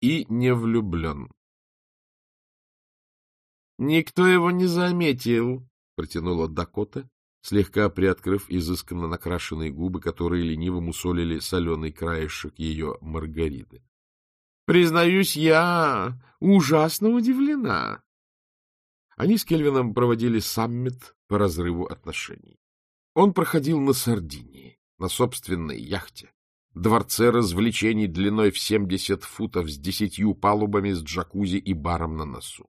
и не влюблен. — Никто его не заметил, — протянула Дакота, слегка приоткрыв изысканно накрашенные губы, которые лениво мусолили соленый краешек ее маргариты. — Признаюсь, я ужасно удивлена. Они с Кельвином проводили саммит по разрыву отношений. Он проходил на Сардинии, на собственной яхте, дворце развлечений длиной в 70 футов с десятью палубами с джакузи и баром на носу.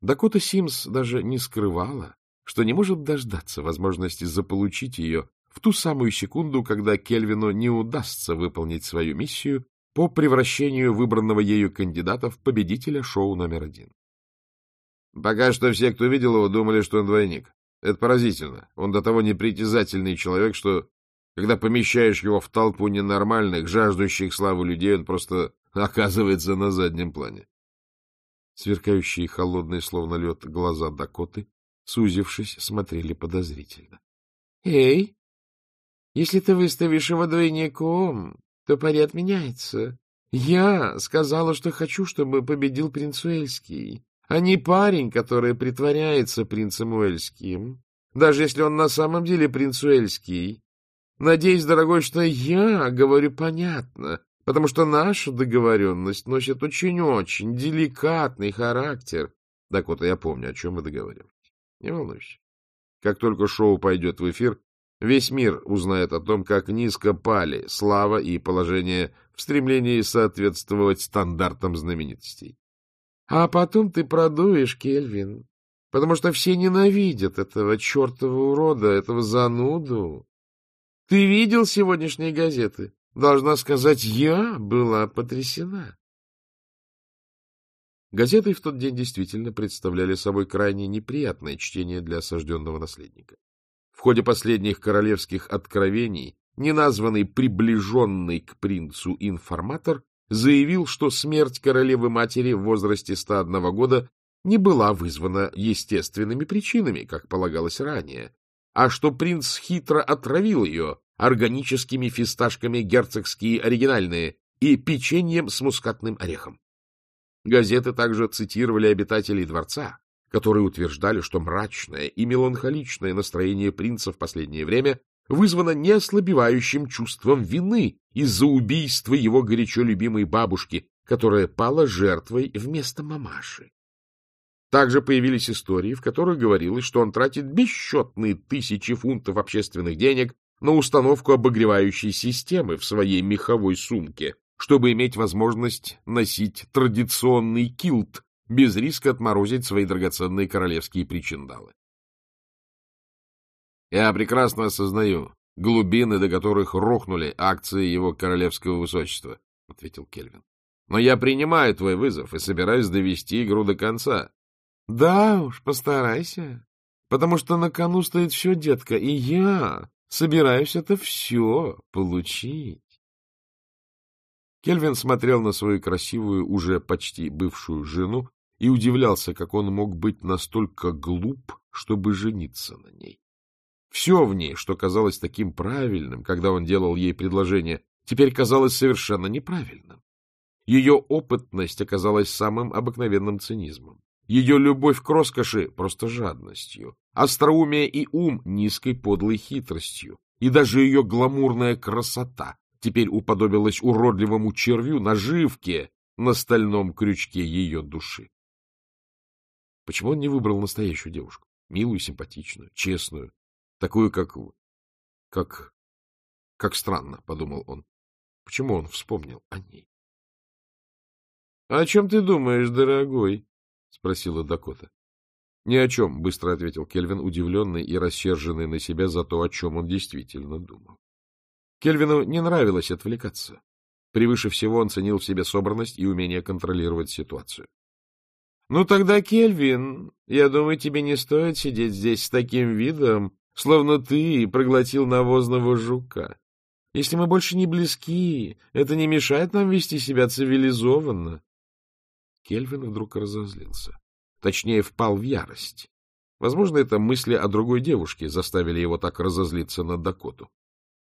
Дакота Симс даже не скрывала, что не может дождаться возможности заполучить ее в ту самую секунду, когда Кельвину не удастся выполнить свою миссию по превращению выбранного ею кандидата в победителя шоу номер один. Пока что все, кто видел его, думали, что он двойник. Это поразительно. Он до того непритязательный человек, что, когда помещаешь его в толпу ненормальных, жаждущих славы людей, он просто оказывается на заднем плане. Сверкающие холодные, словно лед, глаза Дакоты сузившись, смотрели подозрительно. — Эй, если ты выставишь его двойником, то поряд меняется. Я сказала, что хочу, чтобы победил принц Уэльский, а не парень, который притворяется принцем Уэльским, даже если он на самом деле принц Уэльский. Надеюсь, дорогой, что я говорю понятно, потому что наша договоренность носит очень-очень деликатный характер. Так вот, я помню, о чем мы договаривались. Не волнуйся. Как только шоу пойдет в эфир, весь мир узнает о том, как низко пали слава и положение в стремлении соответствовать стандартам знаменитостей. А потом ты продуешь, Кельвин, потому что все ненавидят этого чертова урода, этого зануду. Ты видел сегодняшние газеты? Должна сказать, я была потрясена. Газеты в тот день действительно представляли собой крайне неприятное чтение для осажденного наследника. В ходе последних королевских откровений неназванный приближенный к принцу информатор заявил, что смерть королевы-матери в возрасте 101 года не была вызвана естественными причинами, как полагалось ранее, а что принц хитро отравил ее органическими фисташками герцогские оригинальные и печеньем с мускатным орехом. Газеты также цитировали обитателей дворца, которые утверждали, что мрачное и меланхоличное настроение принца в последнее время вызвано неослабевающим чувством вины из-за убийства его горячо любимой бабушки, которая пала жертвой вместо мамаши. Также появились истории, в которых говорилось, что он тратит бесчетные тысячи фунтов общественных денег на установку обогревающей системы в своей меховой сумке, чтобы иметь возможность носить традиционный килт без риска отморозить свои драгоценные королевские причиндалы. Я прекрасно осознаю глубины, до которых рухнули акции его королевского высочества, — ответил Кельвин. Но я принимаю твой вызов и собираюсь довести игру до конца. — Да уж, постарайся, потому что на кону стоит все, детка, и я собираюсь это все получить. Кельвин смотрел на свою красивую, уже почти бывшую жену и удивлялся, как он мог быть настолько глуп, чтобы жениться на ней. Все в ней, что казалось таким правильным, когда он делал ей предложение, теперь казалось совершенно неправильным. Ее опытность оказалась самым обыкновенным цинизмом. Ее любовь к роскоши — просто жадностью, остроумие и ум — низкой подлой хитростью, и даже ее гламурная красота теперь уподобилась уродливому червю наживке на стальном крючке ее души. Почему он не выбрал настоящую девушку? Милую, симпатичную, честную, такую, как... как... как странно, — подумал он. Почему он вспомнил о ней? — О чем ты думаешь, дорогой? — спросила Дакота. — Ни о чем, — быстро ответил Кельвин, удивленный и рассерженный на себя за то, о чем он действительно думал. Кельвину не нравилось отвлекаться. Превыше всего он ценил в себе собранность и умение контролировать ситуацию. — Ну тогда, Кельвин, я думаю, тебе не стоит сидеть здесь с таким видом, словно ты проглотил навозного жука. Если мы больше не близки, это не мешает нам вести себя цивилизованно. Кельвин вдруг разозлился. Точнее, впал в ярость. Возможно, это мысли о другой девушке заставили его так разозлиться на Дакоту.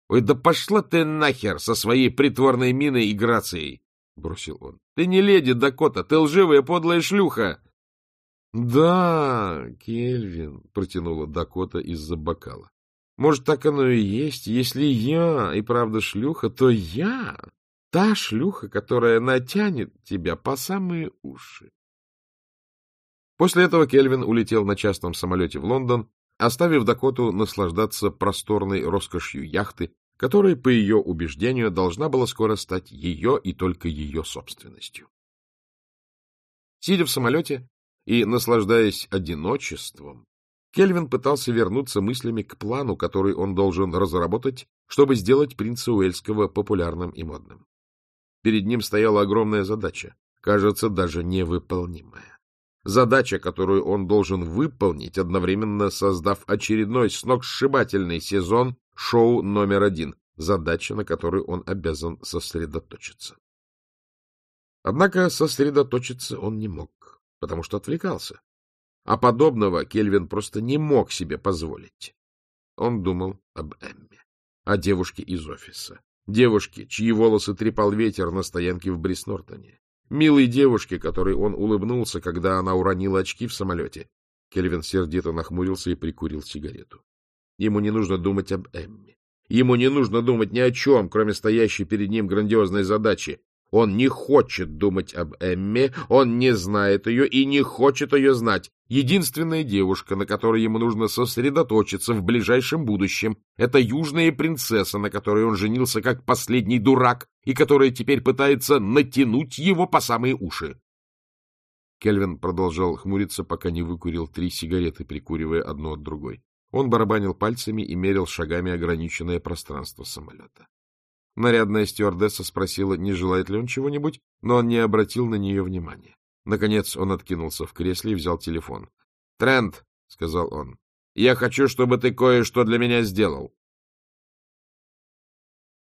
Ой, да пошла ты нахер со своей притворной миной и грацией! бросил он. — Ты не леди, Дакота, ты лживая подлая шлюха! — Да, Кельвин, — протянула Дакота из-за бокала. — Может, так оно и есть. Если я и правда шлюха, то я та шлюха, которая натянет тебя по самые уши. После этого Кельвин улетел на частном самолете в Лондон, оставив Дакоту наслаждаться просторной роскошью яхты, которая, по ее убеждению, должна была скоро стать ее и только ее собственностью. Сидя в самолете и наслаждаясь одиночеством, Кельвин пытался вернуться мыслями к плану, который он должен разработать, чтобы сделать принца Уэльского популярным и модным. Перед ним стояла огромная задача, кажется, даже невыполнимая. Задача, которую он должен выполнить, одновременно создав очередной сногсшибательный сезон шоу номер один, задача, на которую он обязан сосредоточиться. Однако сосредоточиться он не мог, потому что отвлекался. А подобного Кельвин просто не мог себе позволить. Он думал об Эмме, о девушке из офиса, девушке, чьи волосы трепал ветер на стоянке в Бриснортоне, милой девушке, которой он улыбнулся, когда она уронила очки в самолете. Кельвин сердито нахмурился и прикурил сигарету. Ему не нужно думать об Эмме. Ему не нужно думать ни о чем, кроме стоящей перед ним грандиозной задачи. Он не хочет думать об Эмме, он не знает ее и не хочет ее знать. Единственная девушка, на которой ему нужно сосредоточиться в ближайшем будущем, это южная принцесса, на которой он женился как последний дурак и которая теперь пытается натянуть его по самые уши. Кельвин продолжал хмуриться, пока не выкурил три сигареты, прикуривая одну от другой. Он барабанил пальцами и мерил шагами ограниченное пространство самолета. Нарядная стюардесса спросила, не желает ли он чего-нибудь, но он не обратил на нее внимания. Наконец он откинулся в кресле и взял телефон. — Трент, — сказал он, — я хочу, чтобы ты кое-что для меня сделал.